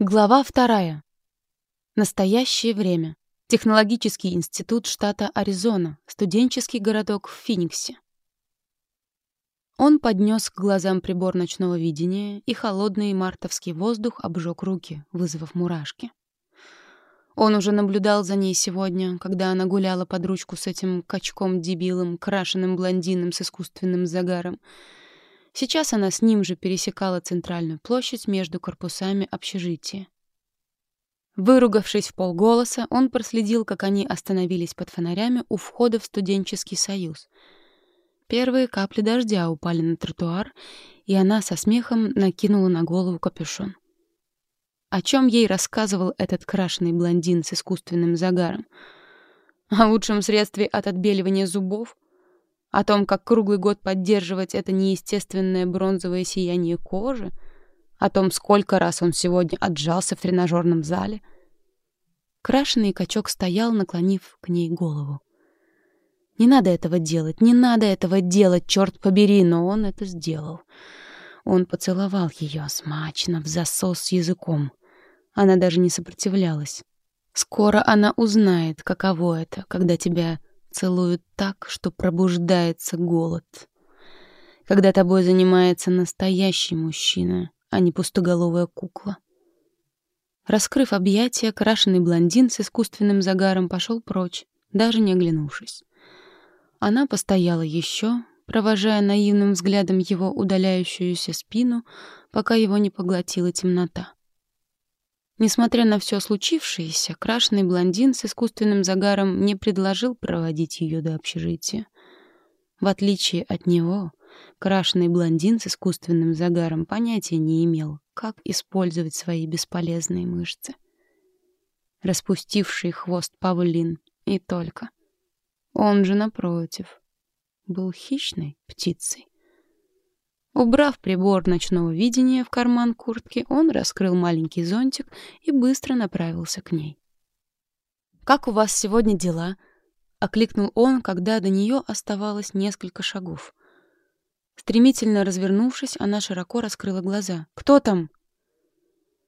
Глава вторая. Настоящее время. Технологический институт штата Аризона, студенческий городок в Финиксе. Он поднес к глазам прибор ночного видения, и холодный мартовский воздух обжег руки, вызвав мурашки. Он уже наблюдал за ней сегодня, когда она гуляла под ручку с этим качком-дебилом, крашеным блондином с искусственным загаром — Сейчас она с ним же пересекала центральную площадь между корпусами общежития. Выругавшись в полголоса, он проследил, как они остановились под фонарями у входа в студенческий союз. Первые капли дождя упали на тротуар, и она со смехом накинула на голову капюшон. О чем ей рассказывал этот крашеный блондин с искусственным загаром? О лучшем средстве от отбеливания зубов — о том, как круглый год поддерживать это неестественное бронзовое сияние кожи, о том, сколько раз он сегодня отжался в тренажерном зале. Крашеный качок стоял, наклонив к ней голову. Не надо этого делать, не надо этого делать, черт побери, но он это сделал. Он поцеловал ее смачно, в засос с языком. Она даже не сопротивлялась. Скоро она узнает, каково это, когда тебя целуют так, что пробуждается голод. Когда тобой занимается настоящий мужчина, а не пустоголовая кукла. Раскрыв объятия, крашеный блондин с искусственным загаром пошел прочь, даже не оглянувшись. Она постояла еще, провожая наивным взглядом его удаляющуюся спину, пока его не поглотила темнота. Несмотря на все случившееся, крашеный блондин с искусственным загаром не предложил проводить ее до общежития. В отличие от него, крашеный блондин с искусственным загаром понятия не имел, как использовать свои бесполезные мышцы. Распустивший хвост павлин и только. Он же, напротив, был хищной птицей. Убрав прибор ночного видения в карман куртки, он раскрыл маленький зонтик и быстро направился к ней. «Как у вас сегодня дела?» — окликнул он, когда до нее оставалось несколько шагов. Стремительно развернувшись, она широко раскрыла глаза. «Кто там?»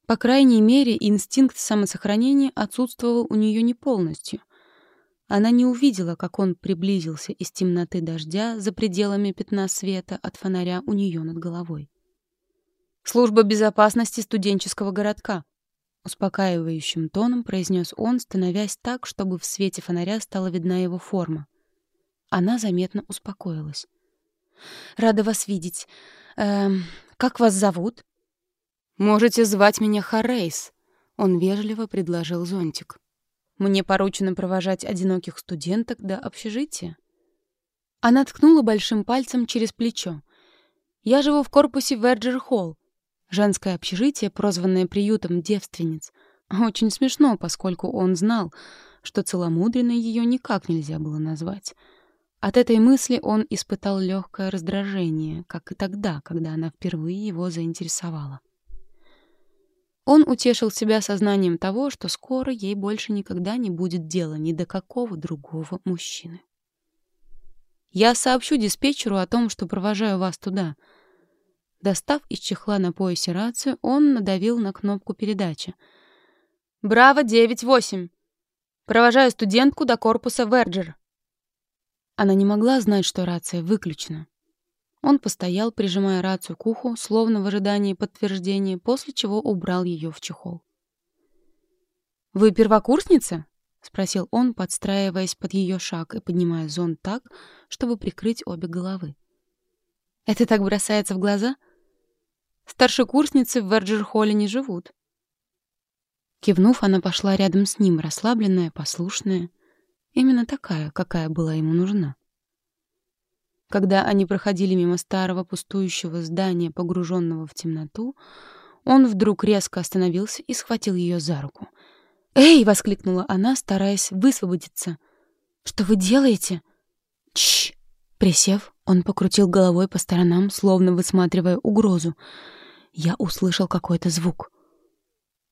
По крайней мере, инстинкт самосохранения отсутствовал у нее не полностью. Она не увидела, как он приблизился из темноты дождя за пределами пятна света от фонаря у нее над головой. «Служба безопасности студенческого городка», — успокаивающим тоном произнес он, становясь так, чтобы в свете фонаря стала видна его форма. Она заметно успокоилась. «Рада вас видеть. Эм, как вас зовут?» «Можете звать меня Харрейс», — он вежливо предложил зонтик. Мне поручено провожать одиноких студенток до общежития. Она ткнула большим пальцем через плечо. Я живу в корпусе Верджер-Холл. Женское общежитие, прозванное приютом девственниц. Очень смешно, поскольку он знал, что целомудренной ее никак нельзя было назвать. От этой мысли он испытал легкое раздражение, как и тогда, когда она впервые его заинтересовала. Он утешил себя сознанием того, что скоро ей больше никогда не будет дела ни до какого другого мужчины. «Я сообщу диспетчеру о том, что провожаю вас туда». Достав из чехла на поясе рацию, он надавил на кнопку передачи. «Браво, 9-8! Провожаю студентку до корпуса Верджер». Она не могла знать, что рация выключена. Он постоял, прижимая рацию к уху, словно в ожидании подтверждения, после чего убрал ее в чехол. «Вы первокурсница?» — спросил он, подстраиваясь под ее шаг и поднимая зонт так, чтобы прикрыть обе головы. «Это так бросается в глаза?» «Старшекурсницы в Верджер-холле не живут». Кивнув, она пошла рядом с ним, расслабленная, послушная. Именно такая, какая была ему нужна. Когда они проходили мимо старого пустующего здания, погруженного в темноту, он вдруг резко остановился и схватил ее за руку. «Эй!» — воскликнула она, стараясь высвободиться. «Что вы делаете?» «Чш!» Присев, он покрутил головой по сторонам, словно высматривая угрозу. Я услышал какой-то звук.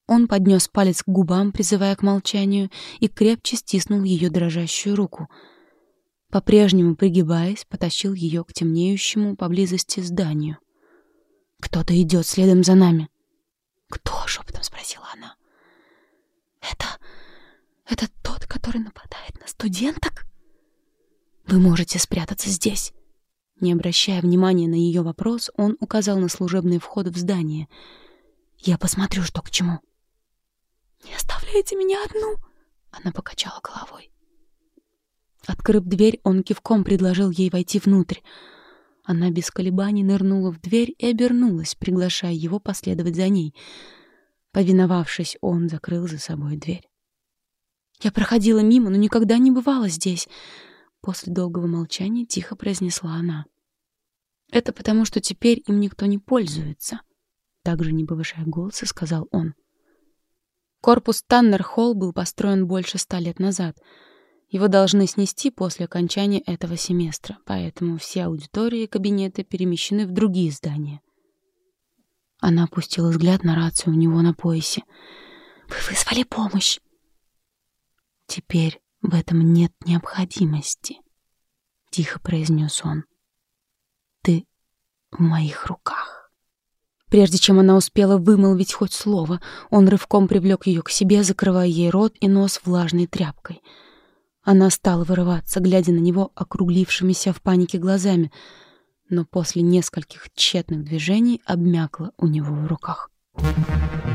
Он поднес палец к губам, призывая к молчанию, и крепче стиснул ее дрожащую руку — по-прежнему пригибаясь, потащил ее к темнеющему поблизости зданию. «Кто-то идет следом за нами». «Кто?» — шепотом спросил. спросила она. «Это... это тот, который нападает на студенток?» «Вы можете спрятаться здесь». Не обращая внимания на ее вопрос, он указал на служебный вход в здание. «Я посмотрю, что к чему». «Не оставляйте меня одну!» Она покачала головой. Открыв дверь, он кивком предложил ей войти внутрь. Она без колебаний нырнула в дверь и обернулась, приглашая его последовать за ней. Повиновавшись, он закрыл за собой дверь. «Я проходила мимо, но никогда не бывала здесь», — после долгого молчания тихо произнесла она. «Это потому, что теперь им никто не пользуется», — также не повышая голоса, сказал он. Корпус Таннер-Холл был построен больше ста лет назад. Его должны снести после окончания этого семестра, поэтому все аудитории и кабинеты перемещены в другие здания. Она опустила взгляд на рацию у него на поясе. «Вы вызвали помощь!» «Теперь в этом нет необходимости», — тихо произнес он. «Ты в моих руках». Прежде чем она успела вымолвить хоть слово, он рывком привлек ее к себе, закрывая ей рот и нос влажной тряпкой. Она стала вырываться, глядя на него округлившимися в панике глазами, но после нескольких тщетных движений обмякла у него в руках. Thank you.